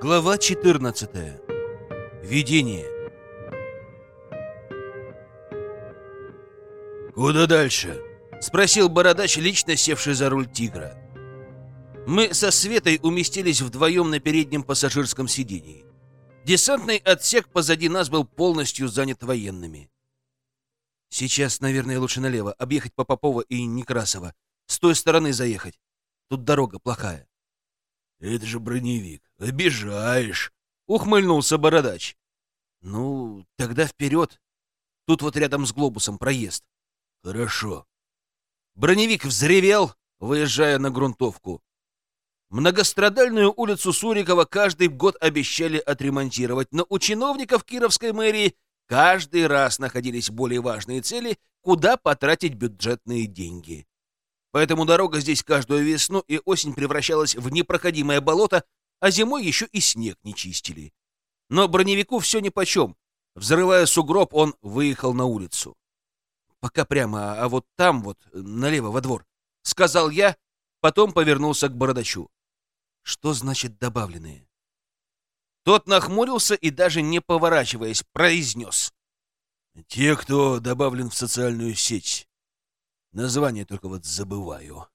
Глава 14. Видение. «Куда дальше?» — спросил бородач, лично севший за руль «Тигра». Мы со Светой уместились вдвоем на переднем пассажирском сидении. Десантный отсек позади нас был полностью занят военными. Сейчас, наверное, лучше налево, объехать по Попова и Некрасова. С той стороны заехать. Тут дорога плохая. «Это же броневик. Обижаешь!» — ухмыльнулся бородач. «Ну, тогда вперед. Тут вот рядом с глобусом проезд». «Хорошо». Броневик взревел, выезжая на грунтовку. Многострадальную улицу Сурикова каждый год обещали отремонтировать, но у чиновников Кировской мэрии каждый раз находились более важные цели, куда потратить бюджетные деньги. Поэтому дорога здесь каждую весну и осень превращалась в непроходимое болото, а зимой еще и снег не чистили. Но броневику все нипочем. Взрывая сугроб, он выехал на улицу. «Пока прямо, а вот там вот, налево, во двор», — сказал я, потом повернулся к бородачу. «Что значит добавленные?» Тот нахмурился и, даже не поворачиваясь, произнес. «Те, кто добавлен в социальную сеть. Название только вот забываю.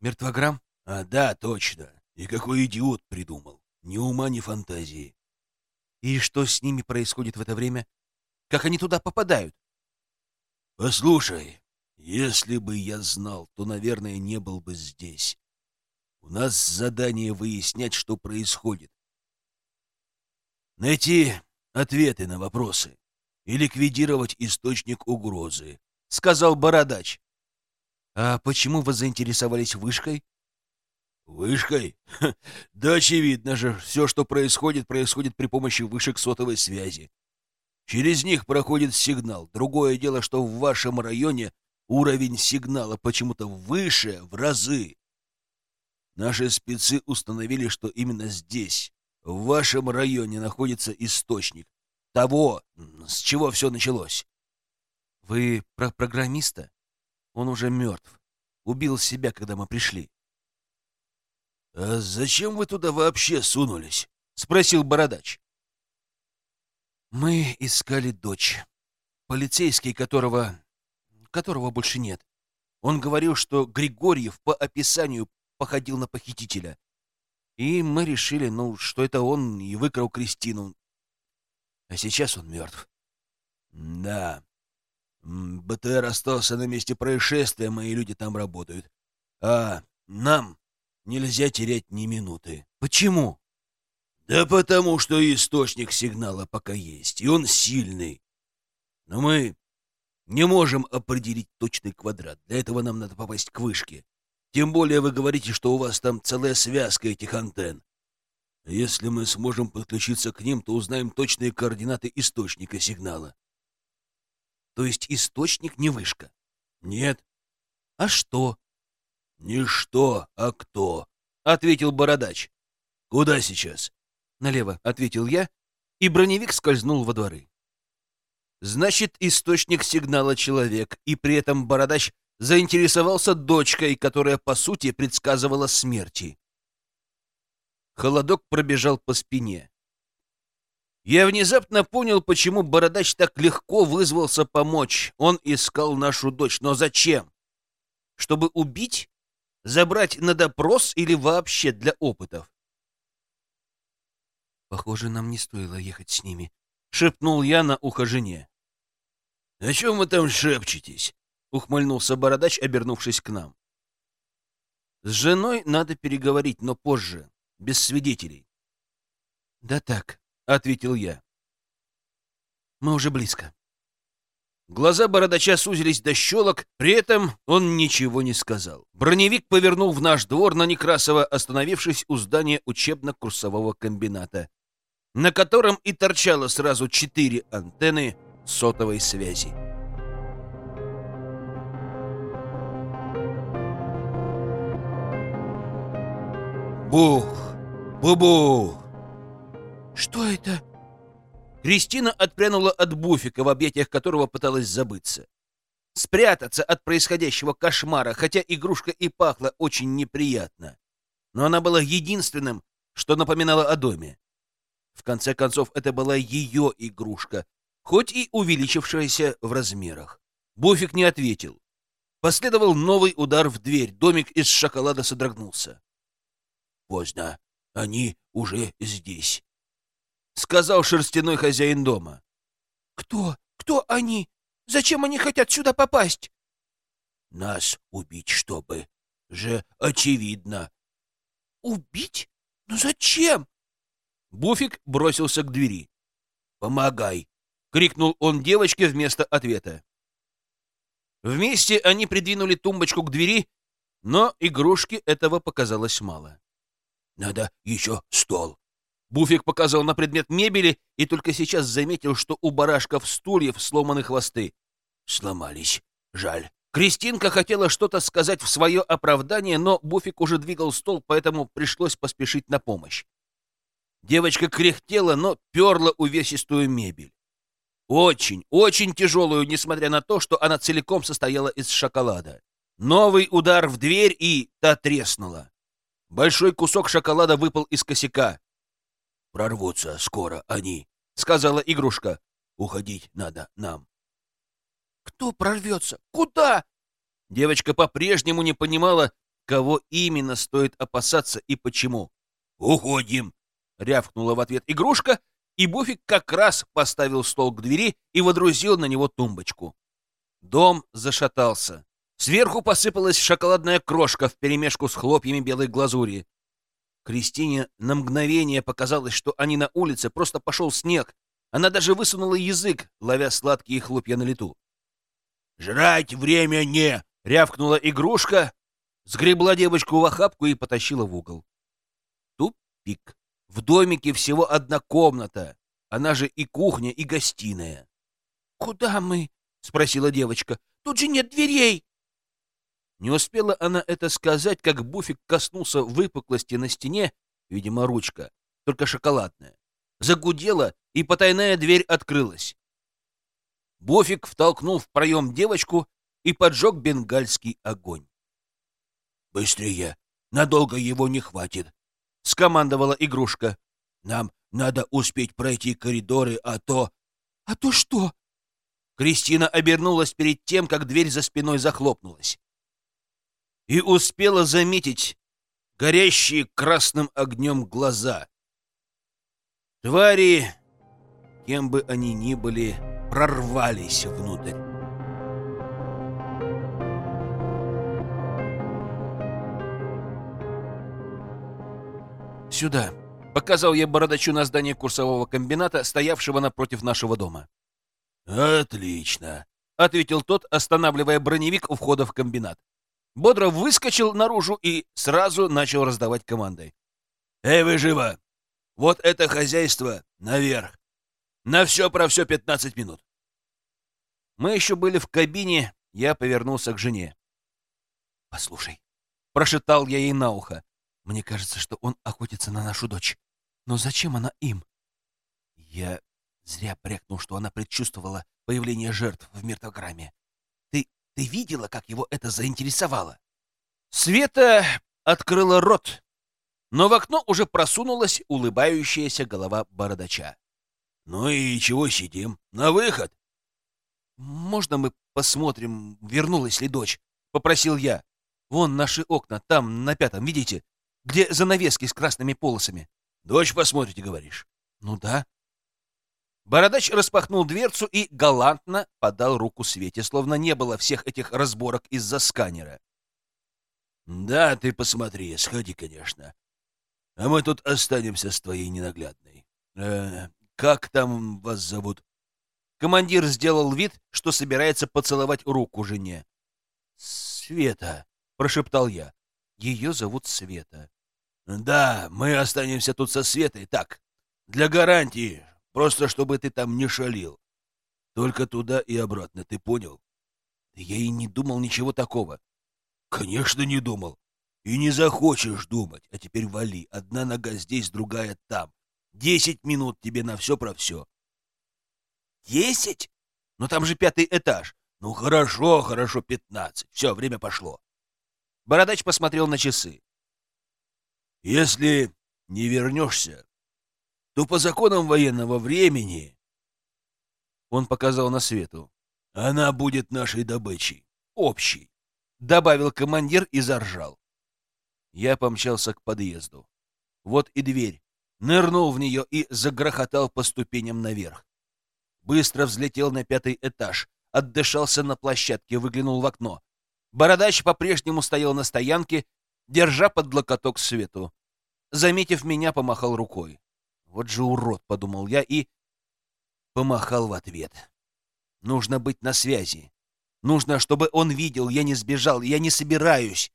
Мертвограмм? А, да, точно. И какой идиот придумал. Ни ума, ни фантазии. И что с ними происходит в это время? Как они туда попадают? Послушай, если бы я знал, то, наверное, не был бы здесь. У нас задание выяснять, что происходит. Найти ответы на вопросы и ликвидировать источник угрозы, — сказал Бородач. А почему вы заинтересовались вышкой? Вышкой? Да очевидно же, все, что происходит, происходит при помощи вышек сотовой связи. Через них проходит сигнал. Другое дело, что в вашем районе уровень сигнала почему-то выше в разы. Наши спецы установили, что именно здесь, в вашем районе, находится источник того, с чего все началось. Вы про программиста? Он уже мертв. Убил себя, когда мы пришли. — А зачем вы туда вообще сунулись? — спросил Бородач. — Мы искали дочь. Полицейский, которого... которого больше нет. Он говорил, что Григорьев по описанию походил на похитителя. И мы решили, ну, что это он и выкрал Кристину. А сейчас он мертв. Да, БТР остался на месте происшествия, мои люди там работают. А нам нельзя терять ни минуты. Почему? Да потому что источник сигнала пока есть, и он сильный. Но мы не можем определить точный квадрат. Для этого нам надо попасть к вышке. Тем более вы говорите, что у вас там целая связка этих антенн. Если мы сможем подключиться к ним, то узнаем точные координаты источника сигнала. То есть источник не вышка? Нет. А что? Не что, а кто, ответил бородач. Куда сейчас? Налево, ответил я, и броневик скользнул во дворы. Значит, источник сигнала человек, и при этом бородач заинтересовался дочкой, которая, по сути, предсказывала смерти. Холодок пробежал по спине. Я внезапно понял, почему Бородач так легко вызвался помочь. Он искал нашу дочь. Но зачем? Чтобы убить? Забрать на допрос или вообще для опытов? Похоже, нам не стоило ехать с ними. Шепнул я на ухо жене. — О чем вы там шепчетесь? — ухмыльнулся Бородач, обернувшись к нам. — С женой надо переговорить, но позже, без свидетелей. — Да так, ответил я. Мы уже близко. Глаза бородача сузились до щелок, при этом он ничего не сказал. Броневик повернул в наш двор на Некрасово, остановившись у здания учебно-курсового комбината, на котором и торчало сразу четыре антенны сотовой связи. Бух! Бу-бух! «Что это?» Кристина отпрянула от буфика, в объятиях которого пыталась забыться. Спрятаться от происходящего кошмара, хотя игрушка и пахла очень неприятно. Но она была единственным, что напоминало о доме. В конце концов, это была ее игрушка, хоть и увеличившаяся в размерах. Буфик не ответил. Последовал новый удар в дверь. Домик из шоколада содрогнулся. «Поздно. Они уже здесь», — сказал шерстяной хозяин дома. «Кто? Кто они? Зачем они хотят сюда попасть?» «Нас убить, чтобы. Же очевидно». «Убить? Ну зачем?» Буфик бросился к двери. «Помогай!» — крикнул он девочке вместо ответа. Вместе они придвинули тумбочку к двери, но игрушки этого показалось мало. «Надо еще стол!» Буфик показал на предмет мебели и только сейчас заметил, что у барашков стульев сломаны хвосты. «Сломались. Жаль». Кристинка хотела что-то сказать в свое оправдание, но Буфик уже двигал стол, поэтому пришлось поспешить на помощь. Девочка кряхтела, но перла увесистую мебель. Очень, очень тяжелую, несмотря на то, что она целиком состояла из шоколада. Новый удар в дверь, и та треснула. Большой кусок шоколада выпал из косяка. «Прорвутся скоро они», — сказала игрушка. «Уходить надо нам». «Кто прорвется? Куда?» Девочка по-прежнему не понимала, кого именно стоит опасаться и почему. «Уходим!» — рявкнула в ответ игрушка, и Буфик как раз поставил стол к двери и водрузил на него тумбочку. Дом зашатался. Сверху посыпалась шоколадная крошка вперемешку с хлопьями белой глазури. Кристине на мгновение показалось, что они на улице, просто пошел снег. Она даже высунула язык, ловя сладкие хлопья на лету. «Жрать время не!» — рявкнула игрушка, сгребла девочку в охапку и потащила в угол. Тупик. В домике всего одна комната, она же и кухня, и гостиная. «Куда мы?» — спросила девочка. «Тут же нет дверей!» Не успела она это сказать, как Буфик коснулся выпуклости на стене, видимо, ручка, только шоколадная. Загудела, и потайная дверь открылась. Буфик втолкнул в проем девочку и поджег бенгальский огонь. «Быстрее! Надолго его не хватит!» — скомандовала игрушка. «Нам надо успеть пройти коридоры, а то...» «А то что?» Кристина обернулась перед тем, как дверь за спиной захлопнулась. И успела заметить горящие красным огнем глаза. Твари, кем бы они ни были, прорвались внутрь. «Сюда!» — показал я бородачу на здание курсового комбината, стоявшего напротив нашего дома. «Отлично!» — ответил тот, останавливая броневик у входа в комбинат. Бодро выскочил наружу и сразу начал раздавать команды. «Эй, вы живо! Вот это хозяйство наверх! На все про все пятнадцать минут!» Мы еще были в кабине, я повернулся к жене. «Послушай», — прошептал я ей на ухо, — «мне кажется, что он охотится на нашу дочь. Но зачем она им?» Я зря брякнул, что она предчувствовала появление жертв в мертвограмме. Ты, видела, как его это заинтересовало? Света открыла рот, но в окно уже просунулась улыбающаяся голова бородача. «Ну и чего сидим? На выход!» «Можно мы посмотрим, вернулась ли дочь?» — попросил я. «Вон наши окна, там, на пятом, видите? Где занавески с красными полосами». «Дочь посмотрите, говоришь?» «Ну да». Бородач распахнул дверцу и галантно подал руку Свете, словно не было всех этих разборок из-за сканера. «Да, ты посмотри, сходи, конечно. А мы тут останемся с твоей ненаглядной. Э, как там вас зовут?» Командир сделал вид, что собирается поцеловать руку жене. «Света», — прошептал я. «Ее зовут Света». «Да, мы останемся тут со Светой, так, для гарантии, просто чтобы ты там не шалил. Только туда и обратно, ты понял?» Я и не думал ничего такого. «Конечно, не думал. И не захочешь думать. А теперь вали. Одна нога здесь, другая там. Десять минут тебе на все про все. Десять? Но там же пятый этаж. Ну хорошо, хорошо, пятнадцать. Все, время пошло. Бородач посмотрел на часы. Если не вернешься, то по законам военного времени он показал на свету. Она будет нашей добычей. Общей. Добавил командир и заржал. Я помчался к подъезду. Вот и дверь. Нырнул в нее и загрохотал по ступеням наверх. Быстро взлетел на пятый этаж. Отдышался на площадке, выглянул в окно. Бородач по-прежнему стоял на стоянке, держа под локоток свету. Заметив меня, помахал рукой. Вот же урод, подумал я и помахал в ответ. Нужно быть на связи. Нужно, чтобы он видел, я не сбежал, я не собираюсь.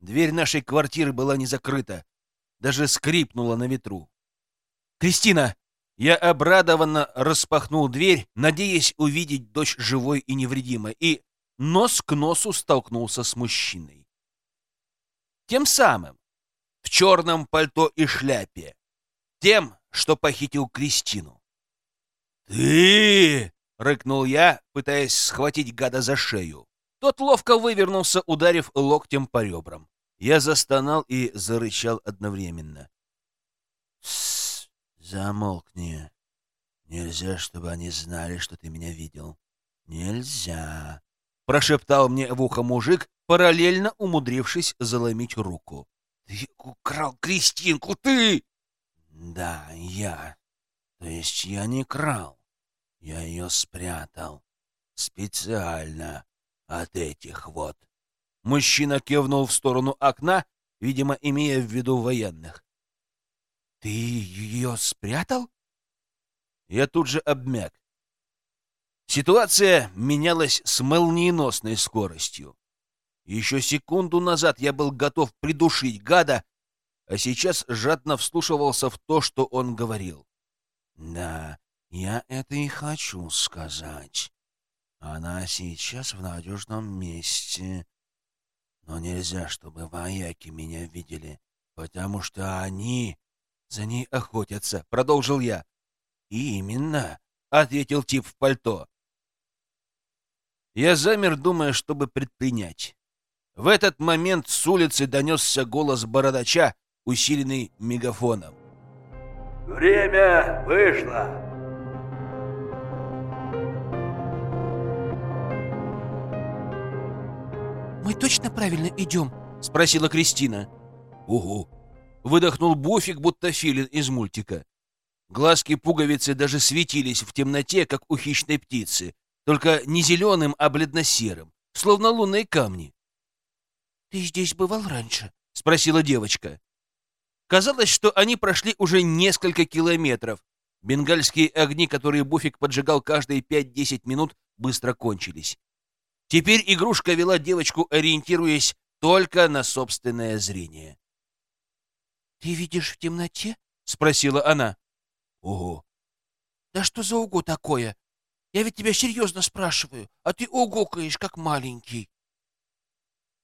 Дверь нашей квартиры была не закрыта, даже скрипнула на ветру. «Кристина!» Я обрадованно распахнул дверь, надеясь увидеть дочь живой и невредимой, и нос к носу столкнулся с мужчиной. Тем самым, в черном пальто и шляпе. Тем, что похитил Кристину. «Ты!» — рыкнул я, пытаясь схватить гада за шею. Тот ловко вывернулся, ударив локтем по ребрам. Я застонал и зарычал одновременно. «Тссс, замолкни. Нельзя, чтобы они знали, что ты меня видел. Нельзя!» — прошептал мне в ухо мужик, параллельно умудрившись заломить руку. «Ты украл Кристинку, ты!» «Да, я. То есть я не крал. Я ее спрятал. Специально от этих вот». Мужчина кивнул в сторону окна, видимо, имея в виду военных. «Ты ее спрятал?» Я тут же обмяк. Ситуация менялась с молниеносной скоростью. Еще секунду назад я был готов придушить гада, а сейчас жадно вслушивался в то, что он говорил. «Да, я это и хочу сказать. Она сейчас в надежном месте. Но нельзя, чтобы вояки меня видели, потому что они за ней охотятся», — продолжил я. «Именно», — ответил тип в пальто. Я замер, думая, чтобы предпринять. В этот момент с улицы донесся голос бородача, усиленный мегафоном. «Время вышло!» «Мы точно правильно идем?» — спросила Кристина. «Угу!» — выдохнул Буфик, будто филин из мультика. Глазки пуговицы даже светились в темноте, как у хищной птицы, только не зеленым, а бледно-серым, словно лунные камни. «Ты здесь бывал раньше?» — спросила девочка. Казалось, что они прошли уже несколько километров. Бенгальские огни, которые Буфик поджигал каждые 5-10 минут, быстро кончились. Теперь игрушка вела девочку, ориентируясь только на собственное зрение. «Ты видишь в темноте?» — спросила она. «Ого!» «Да что за уго такое? Я ведь тебя серьезно спрашиваю, а ты угукаешь, как маленький».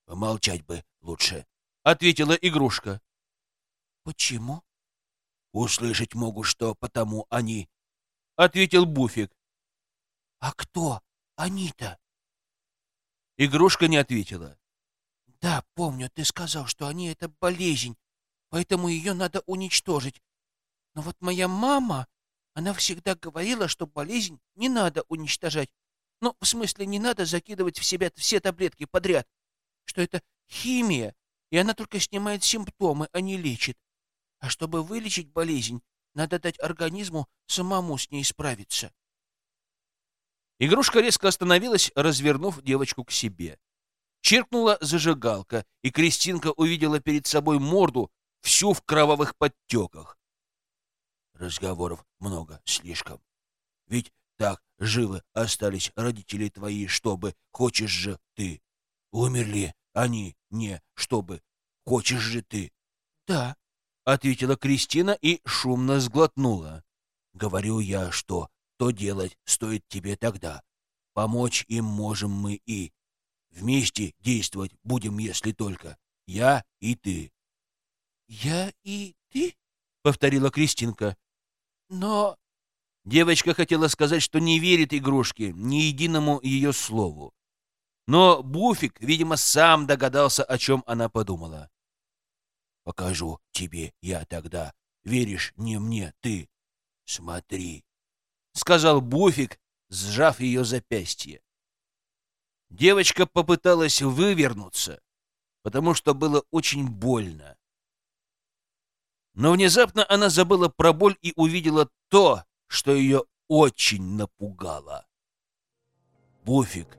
«Помолчать бы лучше», — ответила игрушка. «Почему?» «Услышать могу, что потому они», — ответил Буфик. «А кто они-то?» Игрушка не ответила. «Да, помню, ты сказал, что они — это болезнь, поэтому ее надо уничтожить. Но вот моя мама, она всегда говорила, что болезнь не надо уничтожать. Ну, в смысле, не надо закидывать в себя все таблетки подряд что это химия, и она только снимает симптомы, а не лечит. А чтобы вылечить болезнь, надо дать организму самому с ней справиться. Игрушка резко остановилась, развернув девочку к себе. Чиркнула зажигалка, и Кристинка увидела перед собой морду, всю в кровавых подтеках. Разговоров много, слишком. Ведь так живы остались родители твои, чтобы, хочешь же ты, умерли они не чтобы. Хочешь же ты? Да, ответила Кристина и шумно сглотнула. Говорю я, что то делать стоит тебе тогда. Помочь им можем мы и вместе действовать будем, если только я и ты. Я и ты? повторила Кристинка. Но девочка хотела сказать, что не верит игрушке, ни единому ее слову. Но Буфик, видимо, сам догадался, о чем она подумала. «Покажу тебе я тогда, Веришь не мне, ты. Смотри, — сказал Буфик, сжав ее запястье. Девочка попыталась вывернуться, потому что было очень больно. Но внезапно она забыла про боль и увидела то, что ее очень напугало. Буфик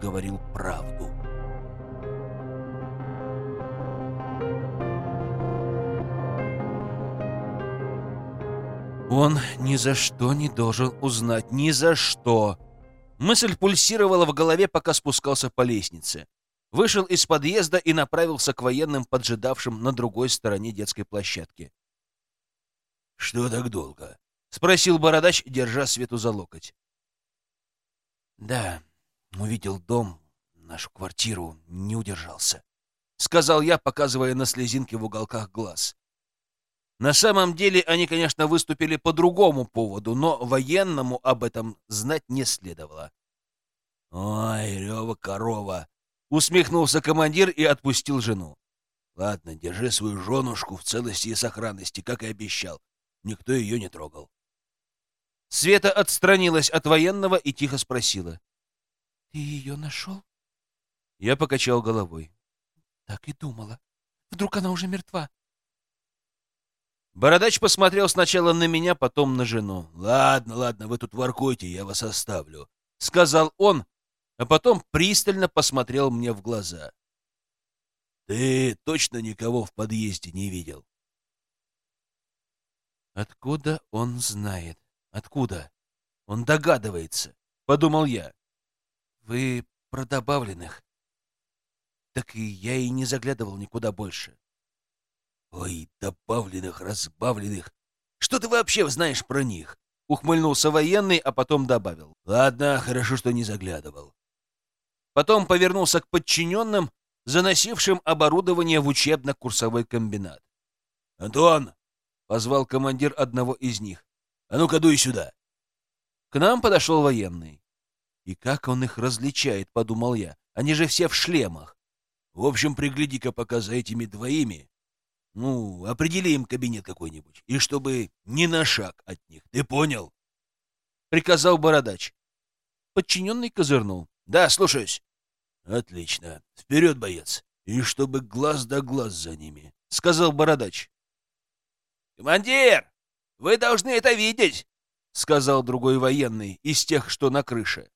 говорил правду. Он ни за что не должен узнать, ни за что. Мысль пульсировала в голове, пока спускался по лестнице. Вышел из подъезда и направился к военным, поджидавшим на другой стороне детской площадки. «Что так долго?» — спросил бородач, держа Свету за локоть. «Да, увидел дом, нашу квартиру, не удержался», — сказал я, показывая на слезинки в уголках глаз. На самом деле они, конечно, выступили по другому поводу, но военному об этом знать не следовало. «Ой, рева корова!» — усмехнулся командир и отпустил жену. «Ладно, держи свою женушку в целости и сохранности, как и обещал. Никто ее не трогал». Света отстранилась от военного и тихо спросила. «Ты ее нашел?» Я покачал головой. «Так и думала. Вдруг она уже мертва?» Бородач посмотрел сначала на меня, потом на жену. «Ладно, ладно, вы тут воркуйте, я вас оставлю», — сказал он, а потом пристально посмотрел мне в глаза. «Ты точно никого в подъезде не видел?» «Откуда он знает? Откуда? Он догадывается», — подумал я. «Вы про добавленных?» «Так и я и не заглядывал никуда больше». «Ой, добавленных, разбавленных! Что ты вообще знаешь про них?» Ухмыльнулся военный, а потом добавил. «Ладно, хорошо, что не заглядывал». Потом повернулся к подчиненным, заносившим оборудование в учебно-курсовой комбинат. «Антон!» — позвал командир одного из них. «А ну-ка, дуй сюда!» К нам подошел военный. «И как он их различает?» — подумал я. «Они же все в шлемах. В общем, пригляди-ка пока за этими двоими ну, определи им кабинет какой-нибудь, и чтобы ни на шаг от них. Ты понял? Приказал бородач. Подчиненный козырнул. Да, слушаюсь. Отлично. Вперед, боец. И чтобы глаз да глаз за ними, сказал бородач. Командир, вы должны это видеть, сказал другой военный из тех, что на крыше.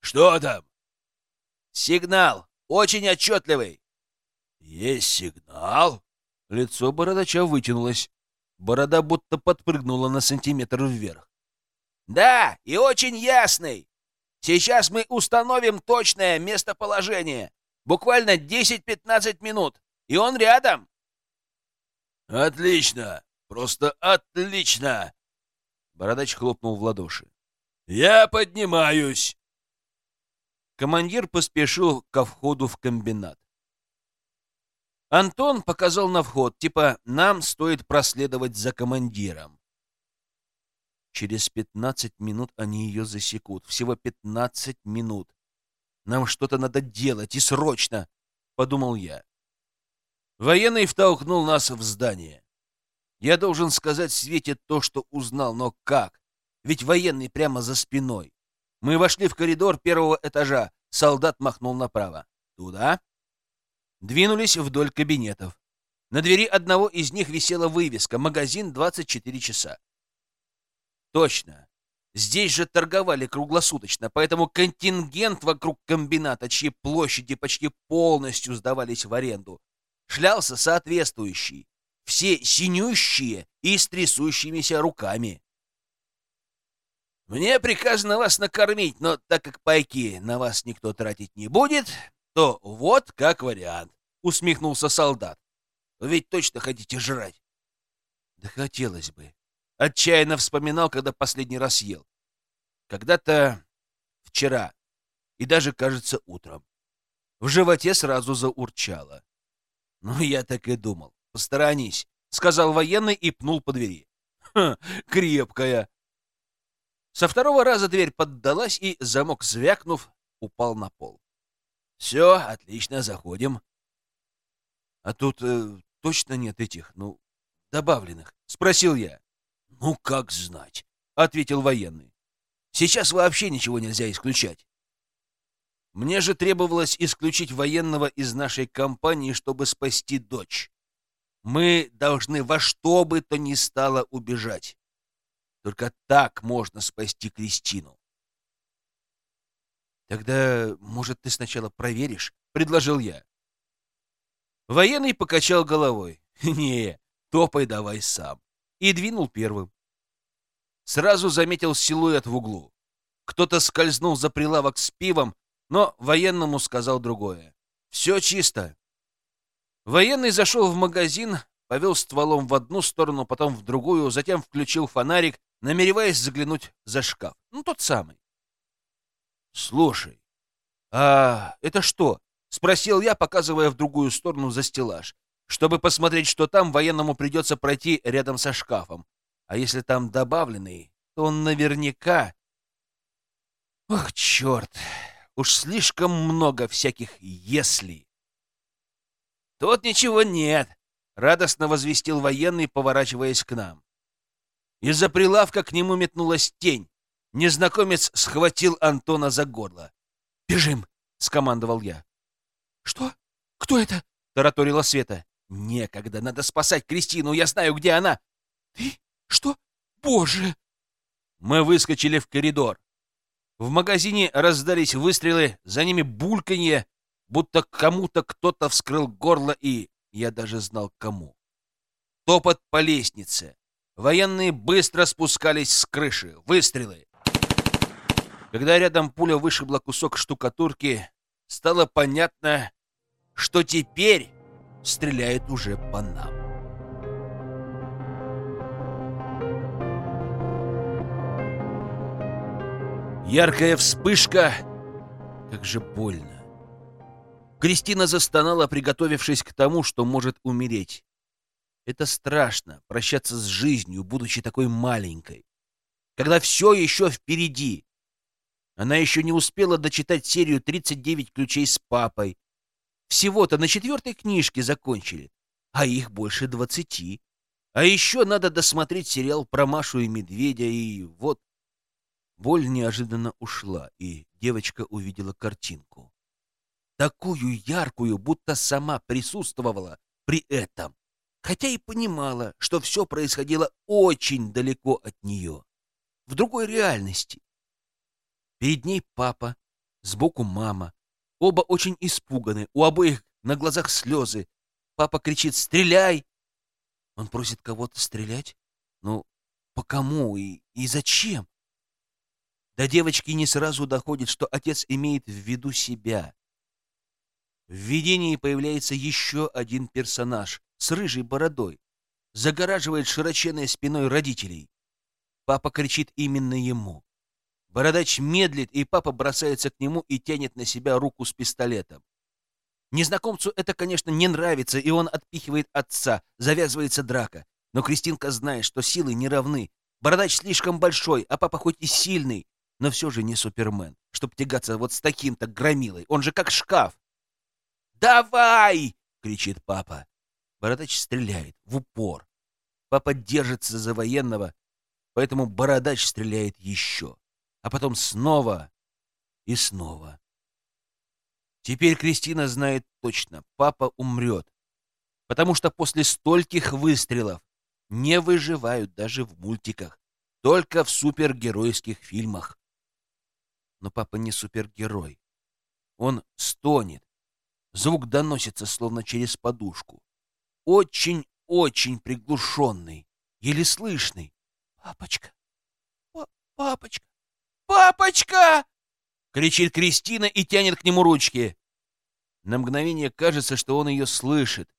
Что там? Сигнал. Очень отчетливый. «Есть сигнал?» Лицо бородача вытянулось. Борода будто подпрыгнула на сантиметр вверх. «Да, и очень ясный. Сейчас мы установим точное местоположение. Буквально 10-15 минут. И он рядом». «Отлично! Просто отлично!» Бородач хлопнул в ладоши. «Я поднимаюсь!» Командир поспешил ко входу в комбинат. Антон показал на вход, типа нам стоит проследовать за командиром. Через пятнадцать минут они ее засекут. Всего пятнадцать минут. Нам что-то надо делать, и срочно, — подумал я. Военный втолкнул нас в здание. Я должен сказать Свете то, что узнал, но как? Ведь военный прямо за спиной. Мы вошли в коридор первого этажа. Солдат махнул направо. Туда? Двинулись вдоль кабинетов. На двери одного из них висела вывеска «Магазин 24 часа». Точно. Здесь же торговали круглосуточно, поэтому контингент вокруг комбината, чьи площади почти полностью сдавались в аренду, шлялся соответствующий. Все синющие и с трясущимися руками. «Мне приказано вас накормить, но так как пайки на вас никто тратить не будет, то вот как вариант усмехнулся солдат. Вы ведь точно хотите жрать? Да хотелось бы. Отчаянно вспоминал, когда последний раз ел. Когда-то вчера и даже, кажется, утром. В животе сразу заурчало. Ну, я так и думал. Посторонись, сказал военный и пнул по двери. Ха, крепкая. Со второго раза дверь поддалась, и замок, звякнув, упал на пол. «Все, отлично, заходим», а тут э, точно нет этих, ну, добавленных?» — спросил я. «Ну, как знать», — ответил военный. «Сейчас вообще ничего нельзя исключать. Мне же требовалось исключить военного из нашей компании, чтобы спасти дочь. Мы должны во что бы то ни стало убежать. Только так можно спасти Кристину. «Тогда, может, ты сначала проверишь?» — предложил я. Военный покачал головой. «Не, топай давай сам». И двинул первым. Сразу заметил силуэт в углу. Кто-то скользнул за прилавок с пивом, но военному сказал другое. «Все чисто». Военный зашел в магазин, повел стволом в одну сторону, потом в другую, затем включил фонарик, намереваясь заглянуть за шкаф. Ну, тот самый. «Слушай, а это что?» — спросил я, показывая в другую сторону за стеллаж. Чтобы посмотреть, что там, военному придется пройти рядом со шкафом. А если там добавленный, то он наверняка... Ох, черт! Уж слишком много всяких «если». «Тут ничего нет», — радостно возвестил военный, поворачиваясь к нам. Из-за прилавка к нему метнулась тень. Незнакомец схватил Антона за горло. «Бежим!» — скомандовал я. «Что? Кто это?» — тараторила Света. «Некогда, надо спасать Кристину, я знаю, где она!» «Ты? Что? Боже!» Мы выскочили в коридор. В магазине раздались выстрелы, за ними бульканье, будто кому-то кто-то вскрыл горло, и я даже знал, кому. Топот по лестнице. Военные быстро спускались с крыши. Выстрелы. Когда рядом пуля вышибла кусок штукатурки, стало понятно, что теперь стреляет уже по нам. Яркая вспышка. Как же больно. Кристина застонала, приготовившись к тому, что может умереть. Это страшно — прощаться с жизнью, будучи такой маленькой. Когда все еще впереди. Она еще не успела дочитать серию «39 ключей с папой». Всего-то на четвертой книжке закончили, а их больше двадцати. А еще надо досмотреть сериал про Машу и Медведя, и вот... Боль неожиданно ушла, и девочка увидела картинку такую яркую, будто сама присутствовала при этом, хотя и понимала, что все происходило очень далеко от нее, в другой реальности. Перед ней папа, сбоку мама, оба очень испуганы, у обоих на глазах слезы. Папа кричит «Стреляй!» Он просит кого-то стрелять? Ну, по кому и, и зачем? До девочки не сразу доходит, что отец имеет в виду себя. В видении появляется еще один персонаж с рыжей бородой. Загораживает широченной спиной родителей. Папа кричит именно ему. Бородач медлит, и папа бросается к нему и тянет на себя руку с пистолетом. Незнакомцу это, конечно, не нравится, и он отпихивает отца, завязывается драка. Но Кристинка знает, что силы не равны. Бородач слишком большой, а папа хоть и сильный, но все же не Супермен, чтоб тягаться вот с таким-то громилой. Он же как шкаф. «Давай!» — кричит папа. Бородач стреляет в упор. Папа держится за военного, поэтому Бородач стреляет еще. А потом снова и снова. Теперь Кристина знает точно, папа умрет. Потому что после стольких выстрелов не выживают даже в мультиках, только в супергеройских фильмах. Но папа не супергерой. Он стонет, Звук доносится словно через подушку. Очень-очень приглушенный, еле слышный. «Папочка! Папочка! Папочка!» кричит Кристина и тянет к нему ручки. На мгновение кажется, что он ее слышит.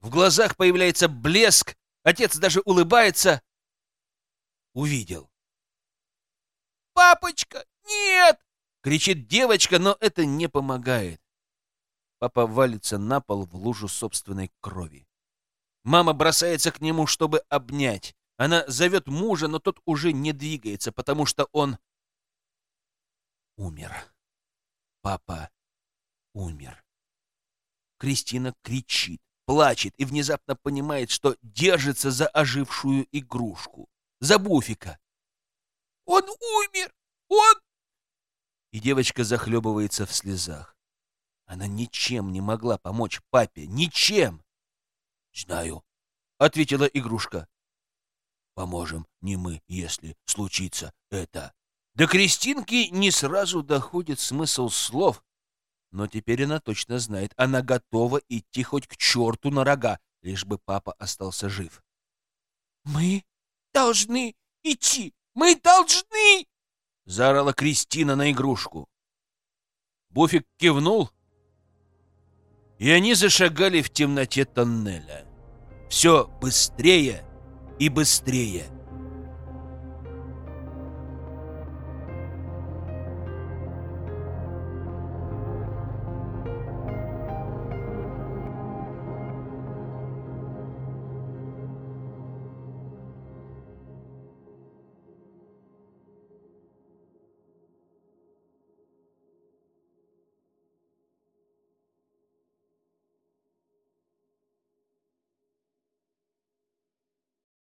В глазах появляется блеск, отец даже улыбается. Увидел. «Папочка, нет!» — кричит девочка, но это не помогает. Папа валится на пол в лужу собственной крови. Мама бросается к нему, чтобы обнять. Она зовет мужа, но тот уже не двигается, потому что он умер. Папа умер. Кристина кричит, плачет и внезапно понимает, что держится за ожившую игрушку, за Буфика. «Он умер! Он...» И девочка захлебывается в слезах. Она ничем не могла помочь папе, ничем. «Знаю», — ответила игрушка. «Поможем не мы, если случится это». До Кристинки не сразу доходит смысл слов, но теперь она точно знает, она готова идти хоть к черту на рога, лишь бы папа остался жив. «Мы должны идти! Мы должны!» — заорала Кристина на игрушку. Буфик кивнул, и они зашагали в темноте тоннеля. Все быстрее и быстрее.